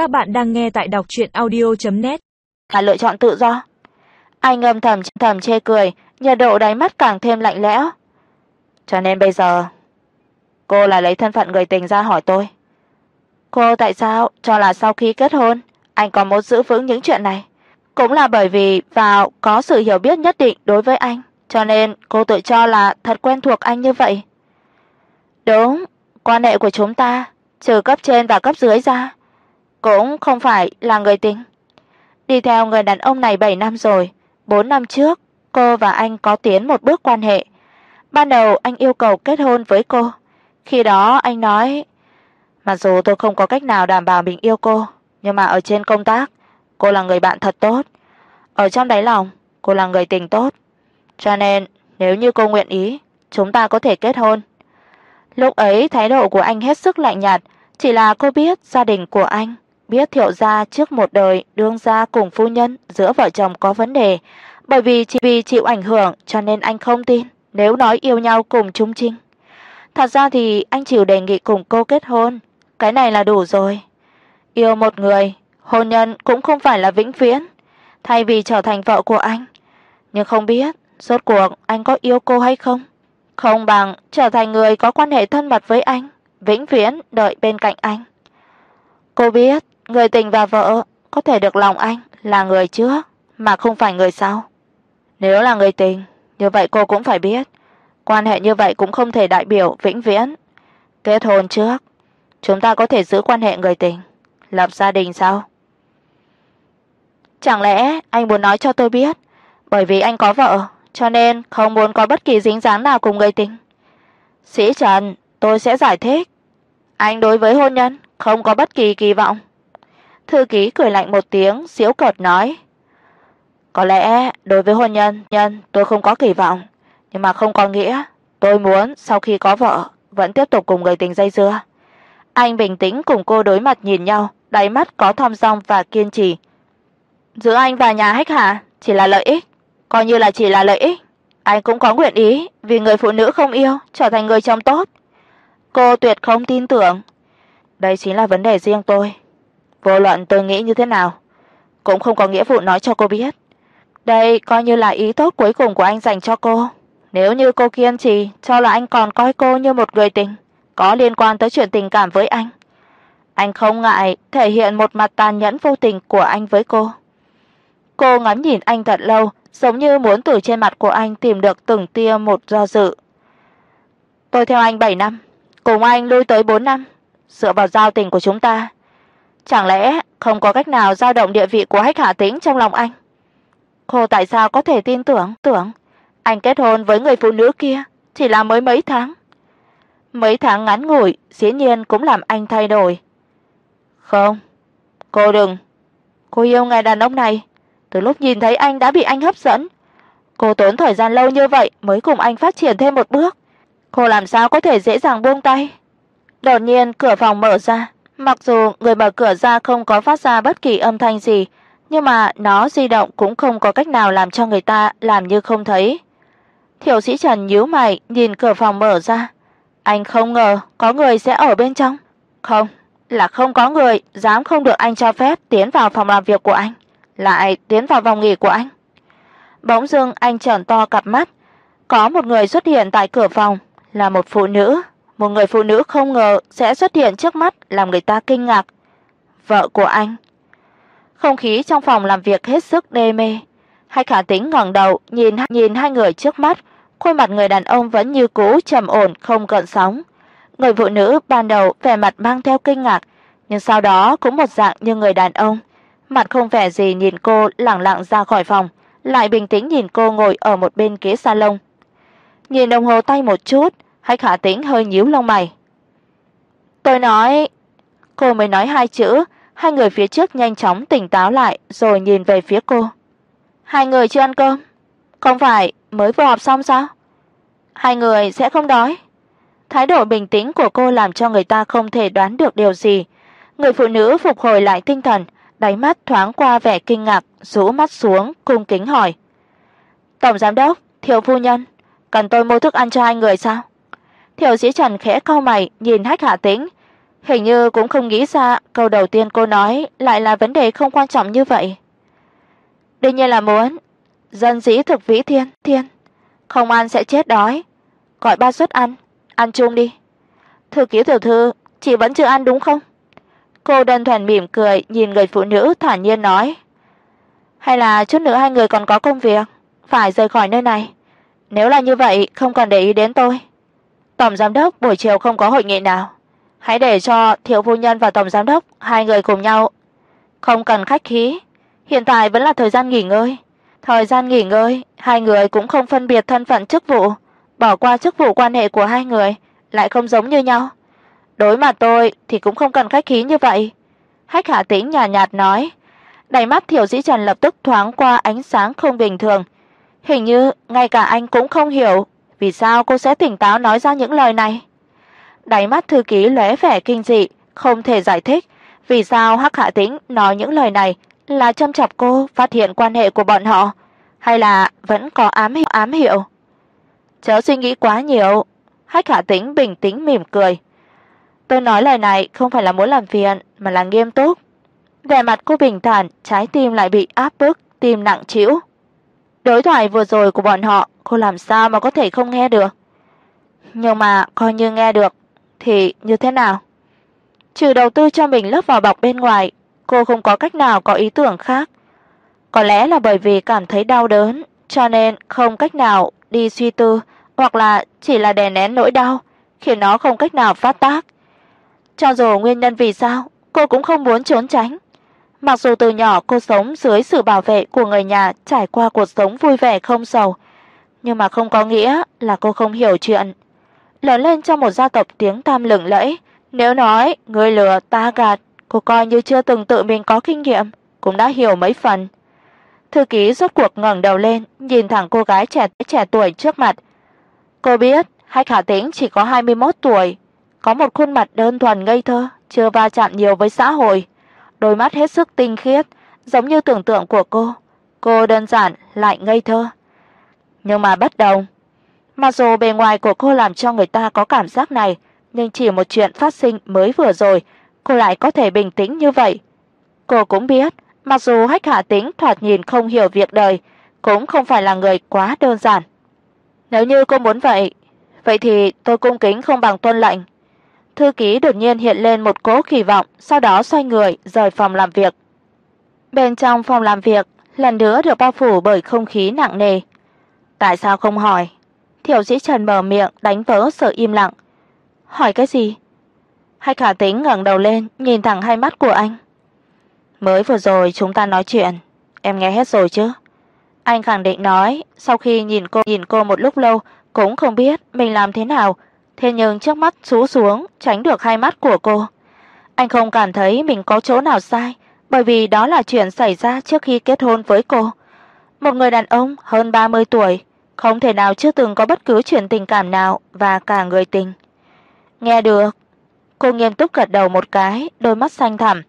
Các bạn đang nghe tại đọc audio net Là lựa chọn tự do. Anh âm thầm thầm chê cười, nhiệt độ đáy mắt càng thêm lạnh lẽo. Cho nên bây giờ cô là lấy thân phận người tình ra hỏi tôi. Cô tại sao cho là sau khi kết hôn, anh còn muốn giữ vững những chuyện này? Cũng là bởi vì vào có sự hiểu biết nhất định đối với anh, cho nên cô tự cho là thật quen thuộc anh như vậy. Đúng, quan hệ của chúng ta, trừ cấp trên và cấp dưới ra, cũng không phải là người tình. Đi theo người đàn ông này 7 năm rồi, 4 năm trước, cô và anh có tiến một bước quan hệ. Ban đầu anh yêu cầu kết hôn với cô. Khi đó anh nói, mặc dù tôi không có cách nào đảm bảo mình yêu cô, nhưng mà ở trên công tác, cô là người bạn thật tốt. Ở trong đáy lòng, cô là người tình tốt. Cho nên, nếu như cô nguyện ý, chúng ta có thể kết hôn. Lúc ấy thái độ của anh hết sức lạnh nhạt, chỉ là cô biết gia đình của anh, biết Thiệu gia trước một đời đương gia cùng phu nhân giữa vợ chồng có vấn đề, bởi vì chỉ vì chịu ảnh hưởng cho nên anh không tin nếu nói yêu nhau cùng chung chinh. Thật ra thì anh chịu đề nghị cùng cô kết hôn, cái này là đủ rồi. Yêu một người, hôn nhân cũng không phải là vĩnh viễn, thay vì trở thành vợ của anh, nhưng không biết rốt cuộc anh có yêu cô hay không. Không bằng trở thành người có quan hệ thân mật với anh, vĩnh viễn đợi bên cạnh anh. Cô biết, người tình và vợ có thể được lòng anh là người trước mà không phải người sau. Nếu là người tình, như vậy cô cũng phải biết, quan hệ như vậy cũng không thể đại biểu vĩnh viễn. Kết hôn trước, chúng ta có thể giữ quan hệ người tình, lập gia đình sau. Chẳng lẽ anh muốn nói cho tôi biết, bởi vì anh có vợ, cho nên không muốn có bất kỳ dính dáng nào cùng người tình. Sĩ Trần, tôi sẽ giải thích. Anh đối với hôn nhân không có bất kỳ kỳ vọng. Thư ký cười lạnh một tiếng, giễu cợt nói: "Có lẽ đối với hôn nhân, nhân tôi không có kỳ vọng, nhưng mà không có nghĩa tôi muốn sau khi có vợ vẫn tiếp tục cùng người tình dây dưa." Anh bình tĩnh cùng cô đối mặt nhìn nhau, đáy mắt có thong dong và kiên trì. Giữa anh và nhà Hách Hà chỉ là lợi ích, coi như là chỉ là lợi ích. Anh cũng có nguyện ý vì người phụ nữ không yêu trở thành người chồng tốt. Cô tuyệt không tin tưởng. Đây chính là vấn đề riêng tôi. Vô luận tôi nghĩ như thế nào, cũng không có nghĩa vụ nói cho cô biết. Đây coi như là ý tốt cuối cùng của anh dành cho cô. Nếu như cô kiên trì cho là anh còn coi cô như một người tình, có liên quan tới chuyện tình cảm với anh, anh không ngại thể hiện một mặt tàn nhẫn vô tình của anh với cô. Cô ngắm nhìn anh thật lâu, giống như muốn từ trên mặt của anh tìm được từng tia một do dự. Tôi theo anh 7 năm, cùng anh lui tới 4 năm, dựa vào giao tình của chúng ta, chẳng lẽ không có cách nào dao động địa vị của Hách Hạ Tĩnh trong lòng anh? Cô tại sao có thể tin tưởng, tưởng anh kết hôn với người phụ nữ kia chỉ là mới mấy tháng. Mấy tháng ngắn ngủi, dĩ nhiên cũng làm anh thay đổi. Không, cô đừng. Cô yêu người đàn ông này, từ lúc nhìn thấy anh đã bị anh hấp dẫn. Cô tốn thời gian lâu như vậy mới cùng anh phát triển thêm một bước. Cô làm sao có thể dễ dàng buông tay? Đột nhiên cửa phòng mở ra, mặc dù người mở cửa ra không có phát ra bất kỳ âm thanh gì, nhưng mà nó di động cũng không có cách nào làm cho người ta làm như không thấy. Thiểu Sĩ Trần nhíu mày nhìn cửa phòng mở ra, anh không ngờ có người sẽ ở bên trong. Không, là không có người dám không được anh cho phép tiến vào phòng làm việc của anh, lại tiến vào phòng nghỉ của anh. Bỗng dưng anh trợn to cặp mắt, có một người xuất hiện tại cửa phòng, là một phụ nữ, một người phụ nữ không ngờ sẽ xuất hiện trước mắt làm người ta kinh ngạc. Vợ của anh. Không khí trong phòng làm việc hết sức đê mê. Hai Khả Tĩnh ngẩng đầu, nhìn nhìn hai người trước mắt, khuôn mặt người đàn ông vẫn như cũ trầm ổn không gợn sóng. Người phụ nữ ban đầu vẻ mặt mang theo kinh ngạc, nhưng sau đó cũng một dạng như người đàn ông, mặt không vẻ gì nhìn cô lẳng lặng ra khỏi phòng, lại bình tĩnh nhìn cô ngồi ở một bên ghế salon. Nhìn đồng hồ tay một chút, Hách Khả Tĩnh hơi nhíu lông mày. "Tôi nói..." Cô mới nói hai chữ, hai người phía trước nhanh chóng tỉnh táo lại rồi nhìn về phía cô. "Hai người chưa ăn cơm? Không phải mới vừa họp xong sao? Hai người sẽ không đói?" Thái độ bình tĩnh của cô làm cho người ta không thể đoán được điều gì. Người phụ nữ phục hồi lại tinh thần, đáy mắt thoáng qua vẻ kinh ngạc, rũ mắt xuống, cung kính hỏi: "Tổng giám đốc, thiếu phu nhân, cần tôi mua thức ăn cho hai người sao?" Thiệu Sĩ Trần khẽ cau mày nhìn Hách Hạ Tĩnh, Hình như cũng không nghĩ ra câu đầu tiên cô nói lại là vấn đề không quan trọng như vậy. Đương nhiên là muốn dân dĩ thực vĩ thiên, thiên, không ăn sẽ chết đói. Gọi ba suất ăn, ăn chung đi. Thư ký tiểu thư, chị vẫn chưa ăn đúng không? Cô đơn thuần mỉm cười nhìn người phụ nữ thản nhiên nói. Hay là chút nữa hai người còn có công việc, phải rời khỏi nơi này. Nếu là như vậy, không cần để ý đến tôi. Tổng giám đốc buổi chiều không có hội nghị nào, hãy để cho thiếu phu nhân và tổng giám đốc hai người cùng nhau. Không cần khách khí, hiện tại vẫn là thời gian nghỉ ngơi. Thời gian nghỉ ngơi, hai người cũng không phân biệt thân phận chức vụ, bỏ qua chức vụ quan hệ của hai người lại không giống như nhau. Đối mặt tôi thì cũng không cần khách khí như vậy." Hách Hạ Tĩnh nhàn nhạt, nhạt nói. Đáy mắt Thiểu Dĩ Trần lập tức thoáng qua ánh sáng không bình thường. Hình như ngay cả anh cũng không hiểu vì sao cô sẽ tỉnh táo nói ra những lời này. Đáy mắt thư ký lóe vẻ kinh dị, không thể giải thích vì sao Hắc Hạ Tĩnh nói những lời này là châm chọc cô phát hiện quan hệ của bọn họ, hay là vẫn có ám hiệu ám hiệu. Chớ suy nghĩ quá nhiều, Hắc Hạ Tĩnh bình tĩnh mỉm cười. Tôi nói lời này không phải là muốn làm phiền, mà là nghiêm túc. Vẻ mặt cô bình thản, trái tim lại bị áp bức, tim nặng trĩu. Đối thoại vừa rồi của bọn họ, cô làm sao mà có thể không nghe được? Nhưng mà coi như nghe được thì như thế nào? Trừ đầu tư cho mình lớp vỏ bọc bên ngoài, cô không có cách nào có ý tưởng khác. Có lẽ là bởi vì cảm thấy đau đớn, cho nên không cách nào đi suy tư, hoặc là chỉ là đè nén nỗi đau, khiến nó không cách nào phát tác. Cho dù nguyên nhân vì sao, cô cũng không muốn trốn tránh. Mặc dù từ nhỏ cô sống dưới sự bảo vệ của người nhà, trải qua cuộc sống vui vẻ không sầu, nhưng mà không có nghĩa là cô không hiểu chuyện. Lớn lên trong một gia tộc tiếng tăm lừng lẫy, nếu nói người lừa ta gạt, cô coi như chưa từng tự mình có kinh nghiệm, cũng đã hiểu mấy phần. Thư ký rốt cuộc ngẩng đầu lên, nhìn thẳng cô gái trẻ trẻ tuổi trước mặt. Cô biết, Hách Khả Tĩnh chỉ có 21 tuổi, có một khuôn mặt đơn thuần ngây thơ, chưa va chạm nhiều với xã hội, đôi mắt hết sức tinh khiết, giống như tưởng tượng của cô. Cô đơn giản lại ngây thơ. Nhưng mà bất đồng, mặc dù bề ngoài của cô làm cho người ta có cảm giác này, nhưng chỉ một chuyện phát sinh mới vừa rồi, cô lại có thể bình tĩnh như vậy. Cô cũng biết, mặc dù Hách Hạ Tĩnh thoạt nhìn không hiểu việc đời, cũng không phải là người quá đơn giản. Nếu như cô muốn vậy, vậy thì tôi cung kính không bằng tuân lệnh. Thư ký đột nhiên hiện lên một cố kỳ vọng, sau đó xoay người rời phòng làm việc. Bên trong phòng làm việc, lần nữa được bao phủ bởi không khí nặng nề. Tại sao không hỏi? Thiểu Dĩ Trần mở miệng đánh vỡ sự im lặng. Hỏi cái gì? Hai Khả Tĩnh ngẩng đầu lên, nhìn thẳng hai mắt của anh. Mới vừa rồi chúng ta nói chuyện, em nghe hết rồi chứ? Anh khẳng định nói, sau khi nhìn cô nhìn cô một lúc lâu, cũng không biết mình làm thế nào, thế nhưng trước mắt sú xuống, tránh được hai mắt của cô. Anh không cảm thấy mình có chỗ nào sai, bởi vì đó là chuyện xảy ra trước khi kết hôn với cô. Một người đàn ông hơn 30 tuổi, không thể nào chưa từng có bất cứ chuyện tình cảm nào và cả người tình. Nghe được, cô nghiêm túc gật đầu một cái, đôi mắt xanh thẳm.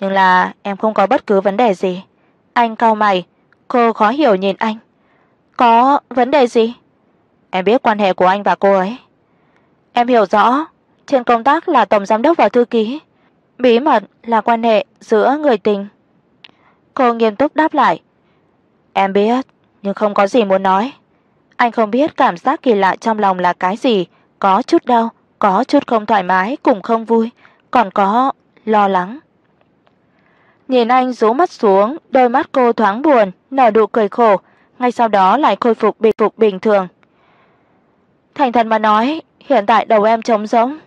Nhưng là em không có bất cứ vấn đề gì. Anh cau mày, cô khó hiểu nhìn anh. Có vấn đề gì? Em biết quan hệ của anh và cô ấy. Em hiểu rõ, trên công tác là tổng giám đốc và thư ký, bí mật là quan hệ giữa người tình. Cô nghiêm túc đáp lại. Em biết, nhưng không có gì muốn nói. Anh không biết cảm giác kỳ lạ trong lòng là cái gì, có chút đau, có chút không thoải mái cùng không vui, còn có lo lắng. Nhìn anh rũ mắt xuống, đôi mắt cô thoáng buồn, nở nụ cười khổ, ngay sau đó lại khôi phục bình phục bình thường. Thành thật mà nói, hiện tại đầu em trống rỗng.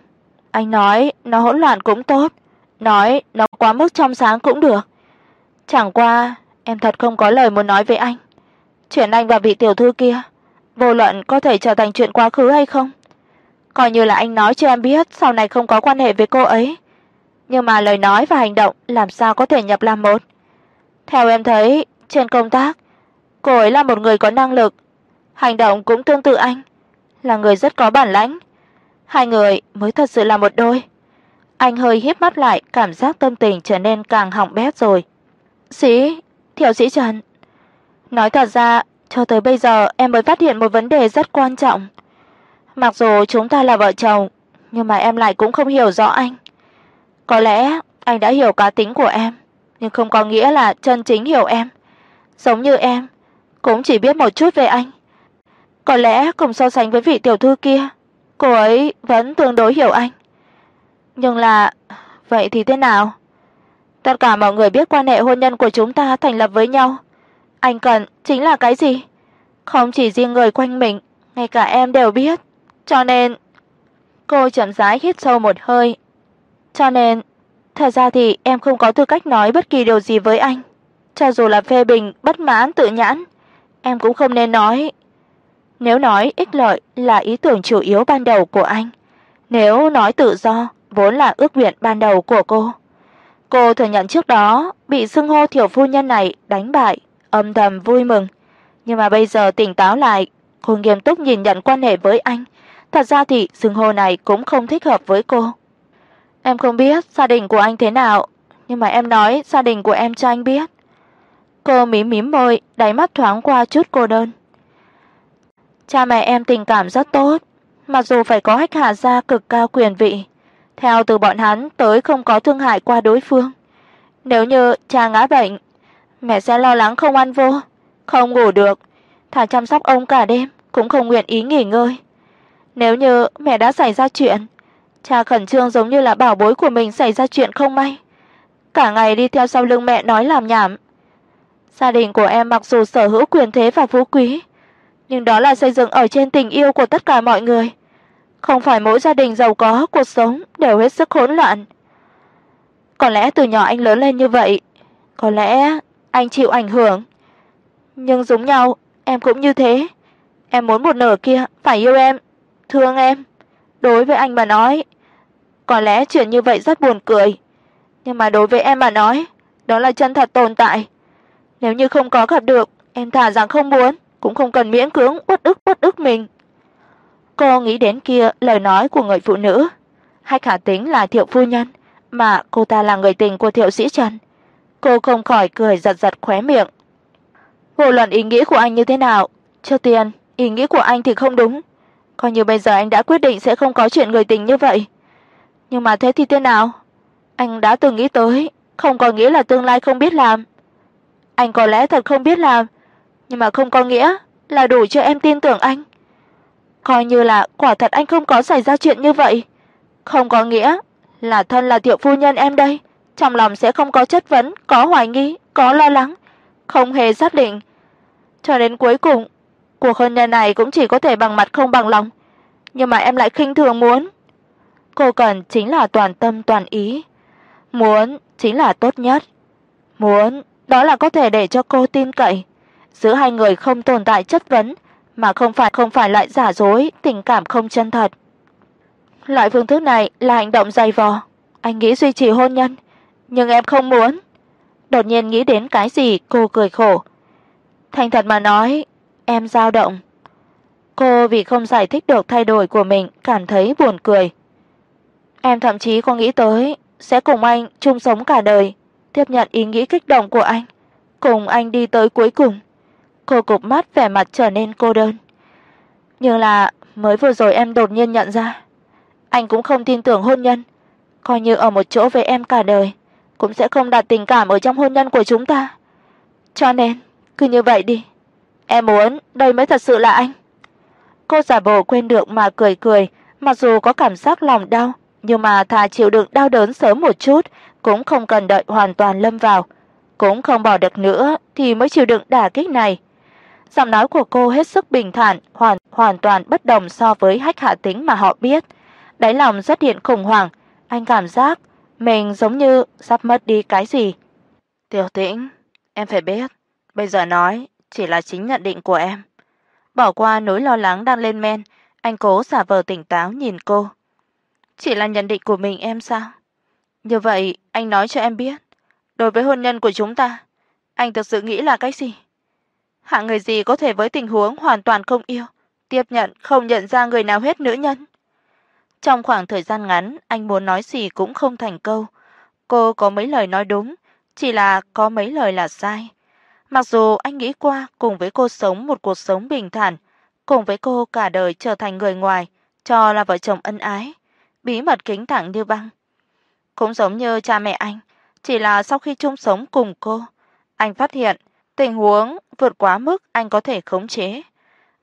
Anh nói nó hỗn loạn cũng tốt, nói nó quá mức trong sáng cũng được. Chẳng qua, em thật không có lời muốn nói với anh. Chuyện anh và vị tiểu thư kia, vô luận có thể trở thành chuyện quá khứ hay không, coi như là anh nói cho em biết sau này không có quan hệ với cô ấy. Nhưng mà lời nói và hành động làm sao có thể nhập làm một? Theo em thấy, trên công tác, cô ấy là một người có năng lực, hành động cũng tương tự anh, là người rất có bản lãnh. Hai người mới thật sự là một đôi. Anh hơi híp mắt lại, cảm giác tâm tình trở nên càng hỏng bét rồi. "Sĩ, Thiệu Sĩ Trần, nói thật ra, cho tới bây giờ em mới phát hiện một vấn đề rất quan trọng. Mặc dù chúng ta là vợ chồng, nhưng mà em lại cũng không hiểu rõ anh. Có lẽ anh đã hiểu cá tính của em, nhưng không có nghĩa là chân chính hiểu em. Giống như em, cũng chỉ biết một chút về anh. Có lẽ cùng so sánh với vị tiểu thư kia, cô ấy vẫn tương đối hiểu anh. Nhưng là vậy thì thế nào? Tất cả mọi người biết quan hệ hôn nhân của chúng ta thành lập với nhau, anh cần chính là cái gì? Không chỉ riêng người quanh mình, ngay cả em đều biết. Cho nên cô chậm rãi hít sâu một hơi. Cho nên thật ra thì em không có tư cách nói bất kỳ điều gì với anh, cho dù là phê bình, bất mãn, tự nhãn, em cũng không nên nói. Nếu nói ích lợi là ý tưởng chủ yếu ban đầu của anh, nếu nói tự do vốn là ước nguyện ban đầu của cô. Cô thừa nhận trước đó bị xưng hô tiểu phu nhân này đánh bại, âm thầm vui mừng, nhưng mà bây giờ tỉnh táo lại, cô nghiêm túc nhìn nhận quan hệ với anh, thật ra thì xưng hô này cũng không thích hợp với cô. Em không biết gia đình của anh thế nào, nhưng mà em nói gia đình của em cho anh biết. Cô mím mím môi, đáy mắt thoáng qua chút cô đơn. Cha mẹ em tình cảm rất tốt, mặc dù phải có hách hạ gia cực cao quyền vị, theo từ bọn hắn tới không có thương hại qua đối phương. Nếu như cha ngã bệnh, mẹ sẽ lo lắng không ăn vô, không ngủ được, thà chăm sóc ông cả đêm cũng không nguyện ý nghỉ ngơi. Nếu như mẹ đã xảy ra chuyện, cha khẩn trương giống như là bảo bối của mình xảy ra chuyện không may, cả ngày đi theo sau lưng mẹ nói làm nhảm. Gia đình của em mặc dù sở hữu quyền thế và phú quý, nhưng đó là xây dựng ở trên tình yêu của tất cả mọi người. Không phải mỗi gia đình giàu có cuộc sống đều hết sức hỗn loạn. Có lẽ từ nhỏ anh lớn lên như vậy, có lẽ anh chịu ảnh hưởng. Nhưng giống nhau, em cũng như thế. Em muốn một nửa kia phải yêu em, thương em. Đối với anh mà nói, có lẽ chuyện như vậy rất buồn cười, nhưng mà đối với em mà nói, đó là chân thật tồn tại. Nếu như không có gặp được, em thà rằng không muốn, cũng không cần miễn cưỡng uất ức uất ức mình. Cô nghĩ đến kia lời nói của người phụ nữ, Hách Hà Tính là Thiệu phu nhân, mà cô ta là người tình của Thiệu Sĩ Trần. Cô không khỏi cười giật giật khóe miệng. Vô luận ý nghĩ của anh như thế nào, trước tiên, ý nghĩ của anh thì không đúng. Coi như bây giờ anh đã quyết định sẽ không có chuyện người tình như vậy. Nhưng mà thế thì thế nào? Anh đã từng nghĩ tới, không có nghĩa là tương lai không biết làm. Anh có lẽ thật không biết làm, nhưng mà không có nghĩa là đủ cho em tin tưởng anh. Coi như là quả thật anh không có xảy ra chuyện như vậy, không có nghĩa là thân là tiểu phu nhân em đây, trong lòng sẽ không có chất vấn, có hoài nghi, có lo lắng, không hề xác định. Cho đến cuối cùng, cuộc hôn nhân này cũng chỉ có thể bằng mặt không bằng lòng, nhưng mà em lại khinh thường muốn. Cô cần chính là toàn tâm toàn ý, muốn chính là tốt nhất. Muốn đó là có thể để cho cô tin cậy, giữa hai người không tồn tại chất vấn, mà không phải không phải lại giả dối, tình cảm không chân thật. Loại phương thức này là hành động dày vò, anh nghĩ duy trì hôn nhân, nhưng em không muốn. Đột nhiên nghĩ đến cái gì, cô cười khổ. Thành thật mà nói, em dao động. Cô vì không giải thích được thay đổi của mình cảm thấy buồn cười. Em thậm chí có nghĩ tới sẽ cùng anh chung sống cả đời, tiếp nhận ý nghĩ kích động của anh, cùng anh đi tới cuối cùng. Cô cụp mắt vẻ mặt trở nên cô đơn. Nhưng là mới vừa rồi em đột nhiên nhận ra, anh cũng không tin tưởng hôn nhân, coi như ở một chỗ với em cả đời, cũng sẽ không đặt tình cảm ở trong hôn nhân của chúng ta. Cho nên, cứ như vậy đi. Em muốn đây mới thật sự là anh. Cô giả bộ quên được mà cười cười, mặc dù có cảm giác lòng đau, nhưng mà thà chịu đựng đau đớn sớm một chút, cũng không cần đợi hoàn toàn lâm vào, cũng không bỏ được nữa thì mới chịu đựng đả kích này. Giọng nói của cô hết sức bình thản, hoàn hoàn toàn bất đồng so với Hách Hạ Tính mà họ biết. Đáy lòng rất hiện khủng hoảng, anh cảm giác mình giống như sắp mất đi cái gì. "Tiểu Tĩnh, em phải biết, bây giờ nói chỉ là chính nhận định của em." Bỏ qua nỗi lo lắng đang lên men, anh cố giả vờ tỉnh táo nhìn cô. "Chỉ là nhận định của mình em sao? Như vậy, anh nói cho em biết, đối với hôn nhân của chúng ta, anh thực sự nghĩ là cái gì?" Hạng người gì có thể với tình huống hoàn toàn không yêu, tiếp nhận không nhận ra người nào hết nữ nhân? Trong khoảng thời gian ngắn, anh muốn nói gì cũng không thành câu. Cô có mấy lời nói đúng, chỉ là có mấy lời là sai. Mặc dù anh nghĩ qua cùng với cô sống một cuộc sống bình thản, cùng với cô cả đời trở thành người ngoài, cho là vợ chồng ân ái, bí mật kính thẳng như băng. cũng giống như cha mẹ anh, chỉ là sau khi chung sống cùng cô, anh phát hiện tình huống vượt quá mức anh có thể khống chế.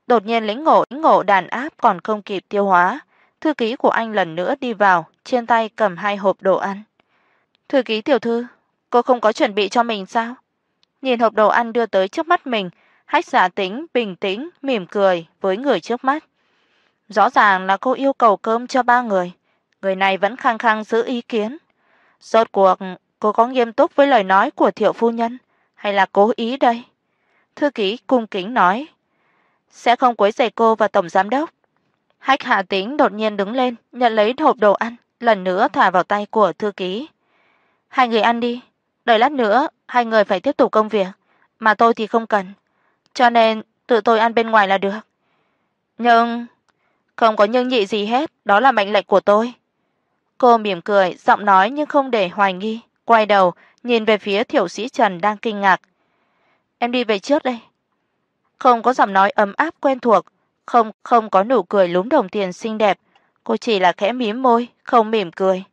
Đột nhiên lĩnh ngộ, lĩnh ngộ đàn áp còn không kịp tiêu hóa, thư ký của anh lần nữa đi vào, trên tay cầm hai hộp đồ ăn. "Thư ký tiểu thư, cô không có chuẩn bị cho mình sao?" Nhìn hộp đồ ăn đưa tới trước mắt mình, Hách Giả Tĩnh bình tĩnh mỉm cười với người trước mắt. Rõ ràng là cô yêu cầu cơm cho ba người, người này vẫn khăng khăng giữ ý kiến. Rốt cuộc cô có nghiêm túc với lời nói của Thiệu phu nhân hay là cố ý đây? Thư ký cung kính nói, sẽ không quấy rầy cô và tổng giám đốc. Hách Hạ Tĩnh đột nhiên đứng lên, nhận lấy hộp đồ ăn, lần nữa thả vào tay của thư ký. Hai người ăn đi, đợi lát nữa hai người phải tiếp tục công việc, mà tôi thì không cần, cho nên tự tôi ăn bên ngoài là được. Nhưng không có nhưng nhị gì hết, đó là mệnh lệnh của tôi. Cô mỉm cười, giọng nói nhưng không để hoài nghi, quay đầu nhìn về phía Thiếu Sĩ Trần đang kinh ngạc. "Em đi về trước đây." Không có giọng nói ấm áp quen thuộc, không không có nụ cười lúm đồng tiền xinh đẹp, cô chỉ là khẽ mím môi, không mỉm cười.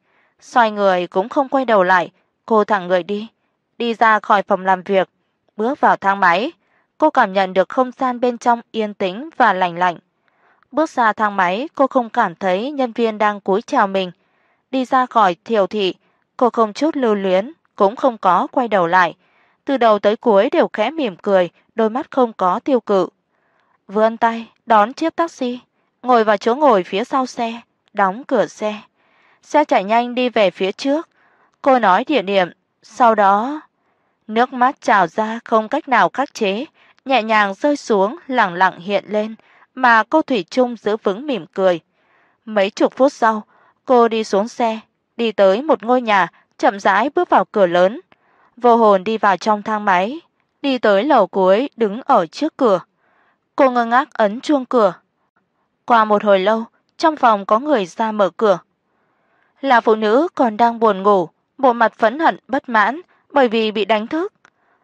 Xoay người cũng không quay đầu lại, cô thẳng người đi, đi ra khỏi phòng làm việc, bước vào thang máy. Cô cảm nhận được không gian bên trong yên tĩnh và lạnh lạnh. Bước ra thang máy, cô không cảm thấy nhân viên đang cúi chào mình. Đi ra khỏi thiểu thị, cô không chút lưu luyến, cũng không có quay đầu lại. Từ đầu tới cuối đều khẽ mỉm cười, đôi mắt không có tiêu cự. Vươn tay đón chiếc taxi, ngồi vào chỗ ngồi phía sau xe, đóng cửa xe. Xe chạy nhanh đi về phía trước. Cô nói địa điểm, sau đó nước mắt trào ra không cách nào khắc chế, nhẹ nhàng rơi xuống, lặng lặng hiện lên, mà cô thủy chung giữ vững mỉm cười. Mấy chục phút sau, cô đi xuống xe, đi tới một ngôi nhà, chậm rãi bước vào cửa lớn. Vô hồn đi vào trong thang máy, đi tới lầu cuối đứng ở trước cửa. Cô ngơ ngác ấn chuông cửa. Qua một hồi lâu, trong phòng có người ra mở cửa. Là phụ nữ còn đang buồn ngủ, bộ mặt phẫn hận bất mãn bởi vì bị đánh thức.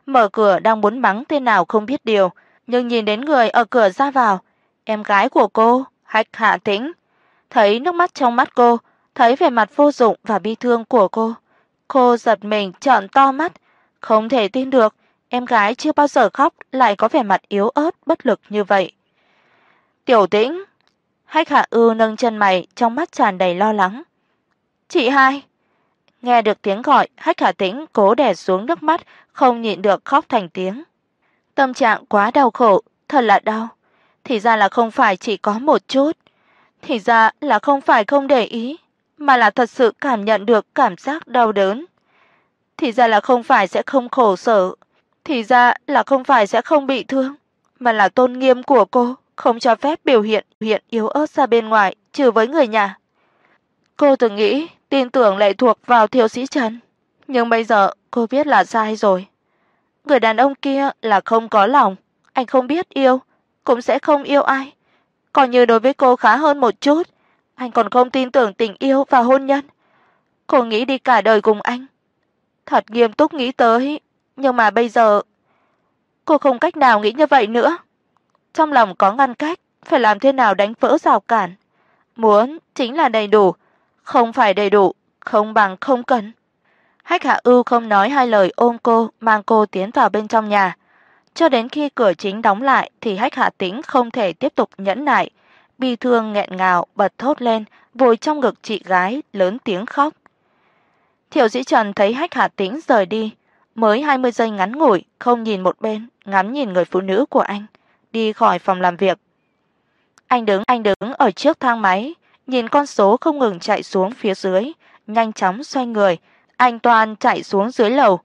Mở cửa đang muốn mắng tên nào không biết điều, nhưng nhìn đến người ở cửa ra vào, em gái của cô, Hách Hạ Tĩnh, thấy nước mắt trong mắt cô, thấy vẻ mặt vô dụng và bi thương của cô, cô giật mình trợn to mắt, không thể tin được, em gái chưa bao giờ khóc lại có vẻ mặt yếu ớt bất lực như vậy. "Tiểu Tĩnh." Hách Hạ Ư nâng chân mày, trong mắt tràn đầy lo lắng. "Chị hai." Nghe được tiếng gọi, Hách Hạ Tĩnh cố đè xuống nước mắt, không nhịn được khóc thành tiếng. Tâm trạng quá đau khổ, thật là đau. Thì ra là không phải chỉ có một chút, thì ra là không phải không để ý, mà là thật sự cảm nhận được cảm giác đau đớn. Thì ra là không phải sẽ không khổ sở, thì ra là không phải sẽ không bị thương, mà là tôn nghiêm của cô không cho phép biểu hiện hiện yếu ớt ra bên ngoài, trừ với người nhà. Cô từng nghĩ tin tưởng lệ thuộc vào thiếu Sĩ Trần, nhưng bây giờ cô biết là sai rồi. Người đàn ông kia là không có lòng, anh không biết yêu, cũng sẽ không yêu ai. Còn như đối với cô khá hơn một chút, anh còn không tin tưởng tình yêu và hôn nhân. Cô nghĩ đi cả đời cùng anh. Thật nghiêm túc nghĩ tới, nhưng mà bây giờ cô không cách nào nghĩ như vậy nữa. Trong lòng có ngăn cách, phải làm thế nào đánh vỡ rào cản. Muốn chính là đầy đủ, không phải đầy đủ, không bằng không cần. Hách Hạ Ưu không nói hai lời ôm cô, mang cô tiến vào bên trong nhà. Cho đến khi cửa chính đóng lại thì Hách Hạ Tĩnh không thể tiếp tục nhẫn nại, bi thương nghẹn ngào bật thốt lên, vùi trong ngực chị gái lớn tiếng khóc. Thiệu Dĩ Trần thấy Hách Hạ Tĩnh rời đi, mới 20 giây ngắn ngủi, không nhìn một bên, ngắm nhìn người phụ nữ của anh, đi khỏi phòng làm việc. Anh đứng, anh đứng ở trước thang máy, nhìn con số không ngừng chạy xuống phía dưới, nhanh chóng xoay người, anh toàn chạy xuống dưới lầu,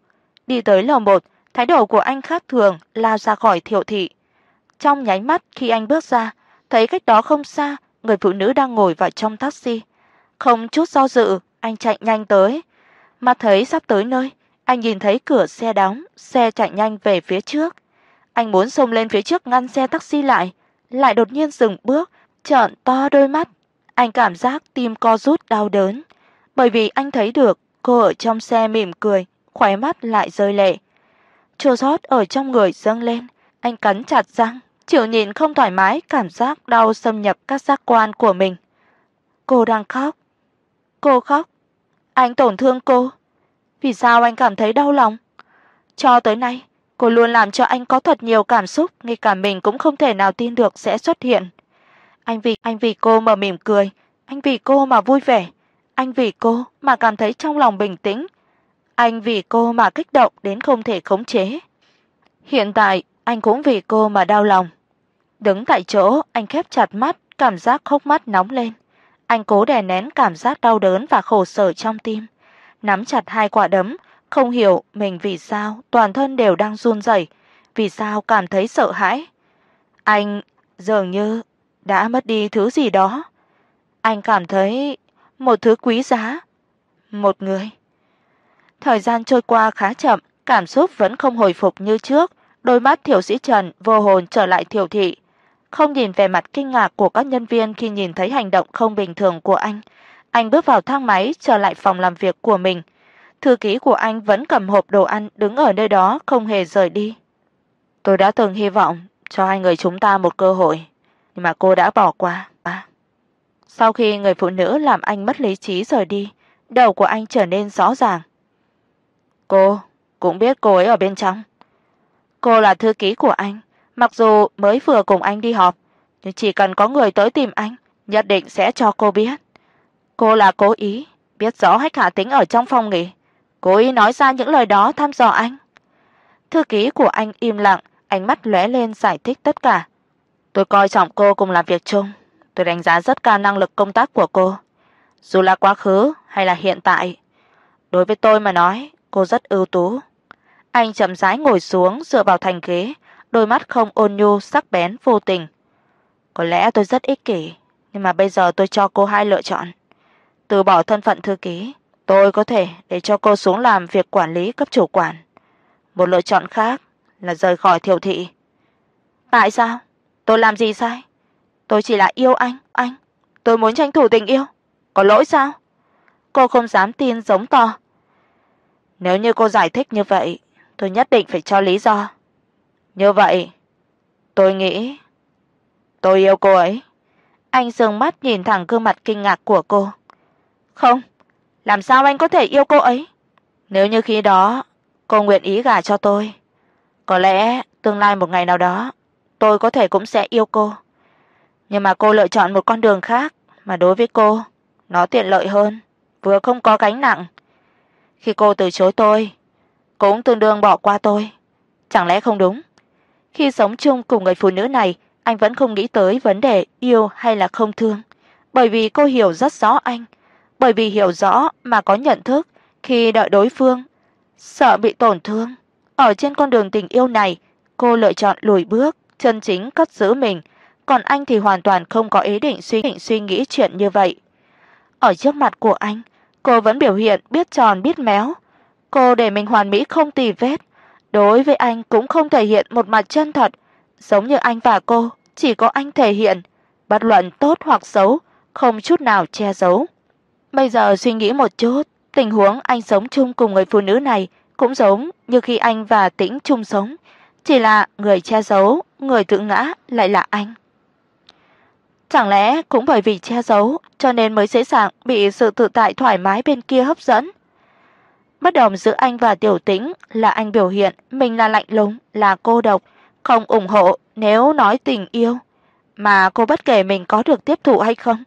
đi tới lầu 1, thái độ của anh khác thường, lao ra khỏi Thiệu thị. Trong nháy mắt khi anh bước ra, thấy cách đó không xa, người phụ nữ đang ngồi vào trong taxi. Không chút do dự, anh chạy nhanh tới. Mà thấy sắp tới nơi, anh nhìn thấy cửa xe đóng, xe chạy nhanh về phía trước. Anh muốn xông lên phía trước ngăn xe taxi lại, lại đột nhiên dừng bước, trợn to đôi mắt. Anh cảm giác tim co rút đau đớn, bởi vì anh thấy được cô ở trong xe mỉm cười, khóe mắt lại rơi lệ. Chua xót ở trong người dâng lên, anh cắn chặt răng, chịu nhịn không thoải mái cảm giác đau xâm nhập các giác quan của mình. Cô đang khóc. Cô khóc. anh tổn thương cô? Vì sao anh cảm thấy đau lòng? Cho tới nay, cô luôn làm cho anh có thật nhiều cảm xúc, ngay cả mình cũng không thể nào tin được sẽ xuất hiện. Anh vì anh vì cô mà mỉm cười, anh vì cô mà vui vẻ, anh vì cô mà cảm thấy trong lòng bình tĩnh, anh vì cô mà kích động đến không thể khống chế. Hiện tại, anh cũng vì cô mà đau lòng. Đứng tại chỗ, anh khép chặt mắt, cảm giác hốc mắt nóng lên. Anh cố đè nén cảm giác đau đớn và khổ sở trong tim, nắm chặt hai quả đấm, không hiểu mình vì sao toàn thân đều đang run rẩy, vì sao cảm thấy sợ hãi. Anh dường như đã mất đi thứ gì đó. Anh cảm thấy một thứ quý giá, một người. Thời gian trôi qua khá chậm, cảm xúc vẫn không hồi phục như trước, đôi mắt Thiểu Sĩ Trần vô hồn trở lại Thiểu thị, không nhìn vẻ mặt kinh ngạc của các nhân viên khi nhìn thấy hành động không bình thường của anh. Anh bước vào thang máy trở lại phòng làm việc của mình. Thư ký của anh vẫn cầm hộp đồ ăn đứng ở nơi đó không hề rời đi. Tôi đã từng hy vọng cho hai người chúng ta một cơ hội, nhưng mà cô đã bỏ qua. À. Sau khi người phụ nữ làm anh mất lý trí rời đi, đầu của anh trở nên rõ ràng. Cô cũng biết cô ấy ở bên trong. Cô là thư ký của anh, mặc dù mới vừa cùng anh đi họp, nhưng chỉ cần có người tới tìm anh, nhất định sẽ cho cô biết. Cô là cố ý, biết rõ Hách Hạ Tính ở trong phòng nghỉ, cố ý nói ra những lời đó thăm dò anh. Thư ký của anh im lặng, ánh mắt lóe lên giải thích tất cả. Tôi coi trọng cô cùng làm việc chung, tôi đánh giá rất cao năng lực công tác của cô, dù là quá khứ hay là hiện tại. Đối với tôi mà nói, cô rất ưu tú. Anh chậm rãi ngồi xuống dựa vào thành ghế, đôi mắt không ôn nhu sắc bén vô tình. Có lẽ tôi rất ích kỷ, nhưng mà bây giờ tôi cho cô hai lựa chọn. Từ bỏ thân phận thư ký, tôi có thể để cho cô xuống làm việc quản lý cấp chủ quản. Một lựa chọn khác là rời khỏi Thiệu thị. Tại sao? Tôi làm gì sai? Tôi chỉ là yêu anh, anh. Tôi muốn tranh thủ tình yêu. Có lỗi sao? Cô không dám tin giống to. Nếu như cô giải thích như vậy, tôi nhất định phải cho lý do. Như vậy, tôi nghĩ tôi yêu cô ấy. Anh dương mắt nhìn thẳng gương mặt kinh ngạc của cô. Không, làm sao anh có thể yêu cô ấy? Nếu như khi đó cô nguyện ý gả cho tôi, có lẽ tương lai một ngày nào đó tôi có thể cũng sẽ yêu cô. Nhưng mà cô lựa chọn một con đường khác mà đối với cô nó tiện lợi hơn, vừa không có gánh nặng. Khi cô từ chối tôi, cũng tương đương bỏ qua tôi. Chẳng lẽ không đúng? Khi sống chung cùng người phụ nữ này, anh vẫn không nghĩ tới vấn đề yêu hay là không thương, bởi vì cô hiểu rất rõ anh, bởi vì hiểu rõ mà có nhận thức khi đợi đối phương, sợ bị tổn thương. Ở trên con đường tình yêu này, cô lựa chọn lùi bước, chân chính cất giữ mình, còn anh thì hoàn toàn không có ý định suy nghĩ suy nghĩ chuyện như vậy. Ở trước mặt của anh, cô vẫn biểu hiện biết tròn biết méo. Cô để mình hoàn mỹ không tì vết, đối với anh cũng không thể hiện một mặt chân thật, giống như anh và cô, chỉ có anh thể hiện, bất luận tốt hoặc xấu, không chút nào che giấu. Bây giờ suy nghĩ một chút, tình huống anh sống chung cùng người phụ nữ này cũng giống như khi anh và Tĩnh chung sống, chỉ là người che giấu, người tự ngã lại là anh. Chẳng lẽ cũng bởi vì che giấu cho nên mới dễ dàng bị sự tự tại thoải mái bên kia hấp dẫn? Bất đồng giữa anh và Tiểu Tĩnh là anh biểu hiện mình là lạnh lùng, là cô độc, không ủng hộ nếu nói tình yêu, mà cô bất kể mình có được tiếp thụ hay không,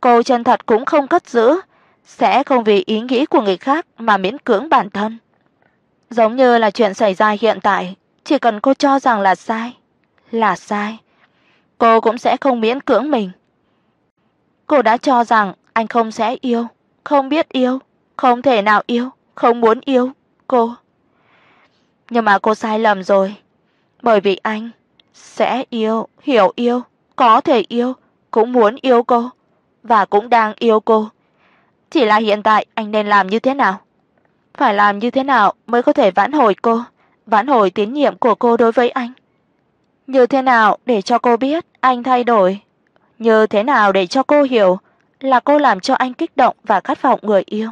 cô chân thật cũng không cất giữ, sẽ không vì ý nghĩ của người khác mà miễn cưỡng bản thân. Giống như là chuyện xảy ra hiện tại, chỉ cần cô cho rằng là sai, là sai, cô cũng sẽ không miễn cưỡng mình. Cô đã cho rằng anh không sẽ yêu, không biết yêu, không thể nào yêu, không muốn yêu cô. Nhưng mà cô sai lầm rồi, bởi vì anh sẽ yêu, hiểu yêu, có thể yêu, cũng muốn yêu cô và cũng đang yêu cô. Chỉ là hiện tại anh nên làm như thế nào? Phải làm như thế nào mới có thể vãn hồi cô, vãn hồi tín nhiệm của cô đối với anh? Như thế nào để cho cô biết anh thay đổi? Như thế nào để cho cô hiểu là cô làm cho anh kích động và khát vọng người yêu?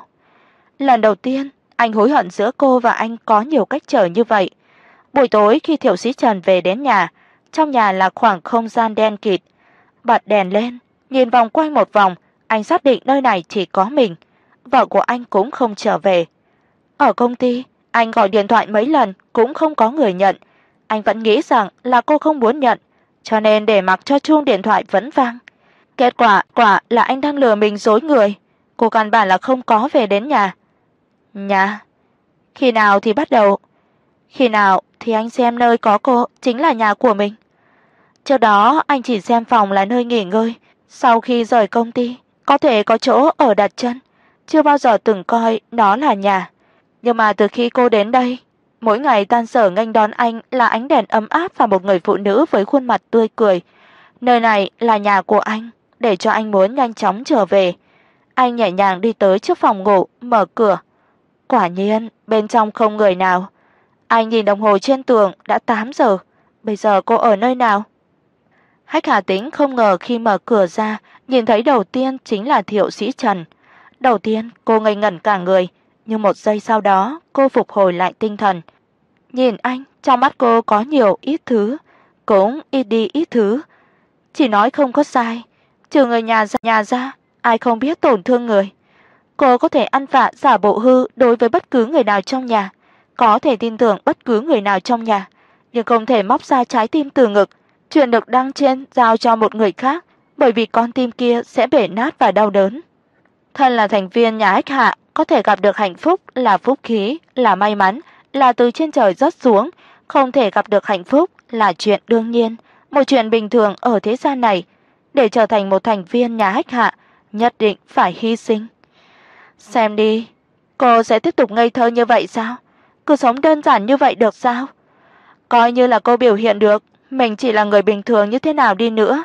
Lần đầu tiên, anh hối hận giữa cô và anh có nhiều cách trở như vậy. Buổi tối khi Thiệu Sĩ Trần về đến nhà, trong nhà là khoảng không gian đen kịt. Bật đèn lên, nhìn vòng quanh một vòng, anh xác định nơi này chỉ có mình. vợ của anh cũng không trở về. Ở công ty, anh gọi điện thoại mấy lần cũng không có người nhận. Anh vẫn nghĩ rằng là cô không muốn nhận, cho nên để mặc cho chuông điện thoại vẫn vang. Kết quả quả là anh đang lừa mình dối người, cô căn bản là không có về đến nhà. Nhà? Khi nào thì bắt đầu? Khi nào thì anh xem nơi có cô chính là nhà của mình. Trước đó anh chỉ xem phòng là nơi nghỉ ngơi, sau khi rời công ty, có thể có chỗ ở đặt chân, chưa bao giờ từng coi nó là nhà. Nhưng mà từ khi cô đến đây, mỗi ngày tan sở nghênh đón anh là ánh đèn ấm áp và một người phụ nữ với khuôn mặt tươi cười. Nơi này là nhà của anh, để cho anh muốn nhanh chóng trở về. Anh nhẹ nhàng đi tới trước phòng ngủ, mở cửa. Quả nhiên, bên trong không người nào. Anh nhìn đồng hồ trên tường đã 8 giờ, bây giờ cô ở nơi nào? Hách Hà Tĩnh không ngờ khi mở cửa ra, nhìn thấy đầu tiên chính là Thiệu Sĩ Trần. Đầu tiên, cô ngây ngẩn cả người, nhưng một giây sau đó, cô phục hồi lại tinh thần. Nhìn anh, trong mắt cô có nhiều ít thứ, cũng ít đi ít thứ. Chỉ nói không có sai, trừ người nhà ra nhà ra, ai không biết tổn thương người. Cô có thể ăn vạ giả bộ hư đối với bất cứ người nào trong nhà, có thể tin tưởng bất cứ người nào trong nhà, nhưng không thể móc ra trái tim từ ngực, chuyện được đăng trên giao cho một người khác, bởi vì con tim kia sẽ bể nát và đau đớn. Thân là thành viên nhà Hách Hạ, có thể gặp được hạnh phúc là phúc khí, là may mắn, là từ trên trời rớt xuống, không thể gặp được hạnh phúc là chuyện đương nhiên, một chuyện bình thường ở thế gian này. Để trở thành một thành viên nhà Hách Hạ, nhất định phải hy sinh. Xem đi, cô sẽ tiếp tục ngây thơ như vậy sao? Cứ sống đơn giản như vậy được sao? Coi như là cô biểu hiện được mình chỉ là người bình thường như thế nào đi nữa,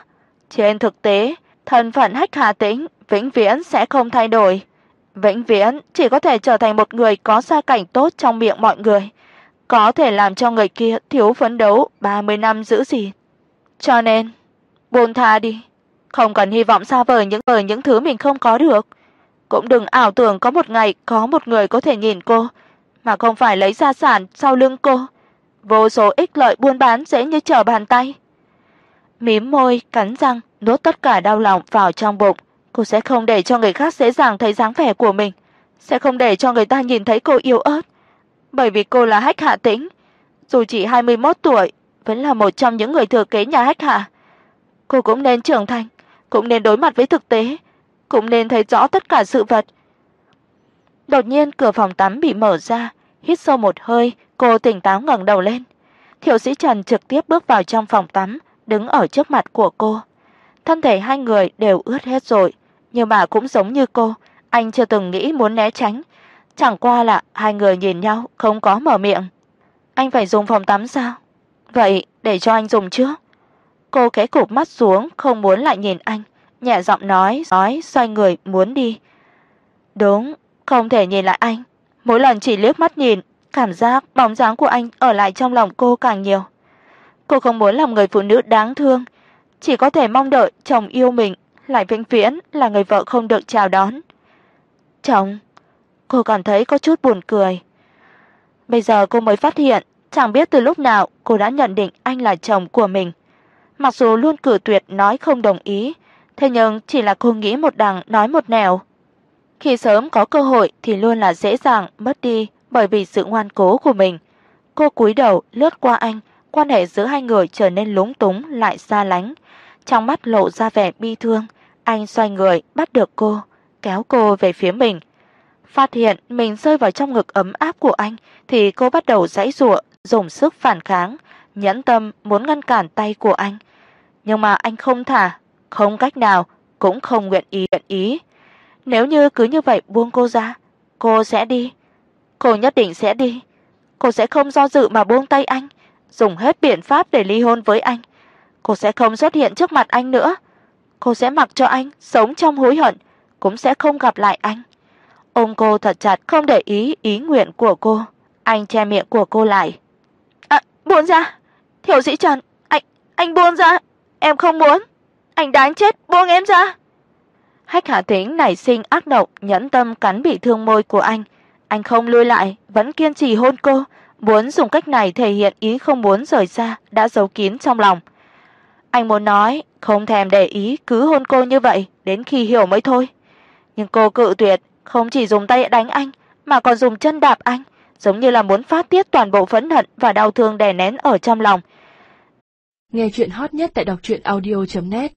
trên thực tế, thân phận Hách Hà Tĩnh vĩnh viễn sẽ không thay đổi, vĩnh viễn chỉ có thể trở thành một người có gia cảnh tốt trong miệng mọi người, có thể làm cho người kia thiếu phấn đấu 30 năm giữ gì. Cho nên, buông tha đi, không cần hy vọng xa vời những vời những thứ mình không có được, cũng đừng ảo tưởng có một ngày có một người có thể nhìn cô mà không phải lấy gia sản sau lưng cô vô số ích lợi buôn bán dễ như trở bàn tay. Mím môi, cắn răng, nuốt tất cả đau lòng vào trong bụng, cô sẽ không để cho người khác dễ dàng thấy dáng vẻ của mình, sẽ không để cho người ta nhìn thấy cô yếu ớt, bởi vì cô là Hách Hạ Tĩnh, dù chỉ 21 tuổi, vẫn là một trong những người thừa kế nhà Hách Hạ. Cô cũng nên trưởng thành, cũng nên đối mặt với thực tế, cũng nên thấy rõ tất cả sự vật. Đột nhiên cửa phòng tắm bị mở ra, hít sâu một hơi, Cô tỉnh táo ngẩng đầu lên. Thiệu Sĩ Trần trực tiếp bước vào trong phòng tắm, đứng ở trước mặt của cô. Thân thể hai người đều ướt hết rồi, nhưng mà cũng giống như cô, anh chưa từng nghĩ muốn né tránh, chẳng qua là hai người nhìn nhau không có mở miệng. Anh phải dùng phòng tắm sao? Vậy để cho anh dùng trước. Cô khẽ cụp mắt xuống, không muốn lại nhìn anh, nhẹ giọng nói, nói xoay người muốn đi. Đúng, không thể nhìn lại anh, mỗi lần chỉ liếc mắt nhìn Cảm giác bóng dáng của anh ở lại trong lòng cô càng nhiều. Cô không muốn làm người phụ nữ đáng thương, chỉ có thể mong đợi chồng yêu mình lại vĩnh viễn là người vợ không được chào đón. Chồng, cô cảm thấy có chút buồn cười. Bây giờ cô mới phát hiện, chẳng biết từ lúc nào cô đã nhận định anh là chồng của mình. Mặc dù luôn cử tuyệt nói không đồng ý, thế nhưng chỉ là cô nghĩ một đằng nói một nẻo. Khi sớm có cơ hội thì luôn là dễ dàng mất đi bởi vì sự ngoan cố của mình. Cô cúi đầu lướt qua anh, quan hệ giữa hai người trở nên lúng túng lại xa lánh, trong mắt lộ ra vẻ bi thương, anh xoay người bắt được cô, kéo cô về phía mình. Phát hiện mình rơi vào trong ngực ấm áp của anh thì cô bắt đầu giãy giụa, dùng sức phản kháng, nhẫn tâm muốn ngăn cản tay của anh. Nhưng mà anh không thả, không cách nào, cũng không nguyện ý nguyện ý. Nếu như cứ như vậy buông cô ra, cô sẽ đi, cô nhất định sẽ đi. Cô sẽ không do dự mà buông tay anh, dùng hết biện pháp để ly hôn với anh. Cô sẽ không xuất hiện trước mặt anh nữa. Cô sẽ mặc cho anh sống trong hối hận, cũng sẽ không gặp lại anh. Ôm cô thật chặt không để ý ý nguyện của cô. Anh che miệng của cô lại. "À, buông ra. Thiểu sĩ Trần, anh anh buông ra, em không muốn. Anh đáng chết, buông em ra." Hách Hạ Tĩnh nảy sinh ác độc, nhẫn tâm cắn bị thương môi của anh, anh không lui lại, vẫn kiên trì hôn cô, muốn dùng cách này thể hiện ý không muốn rời xa đã giấu kín trong lòng. Anh muốn nói không thèm để ý cứ hôn cô như vậy đến khi hiểu mới thôi. Nhưng cô cự tuyệt, không chỉ dùng tay đánh anh mà còn dùng chân đạp anh, giống như là muốn phát tiết toàn bộ phẫn hận và đau thương đè nén ở trong lòng. Nghe truyện hot nhất tại đọc truyện audio net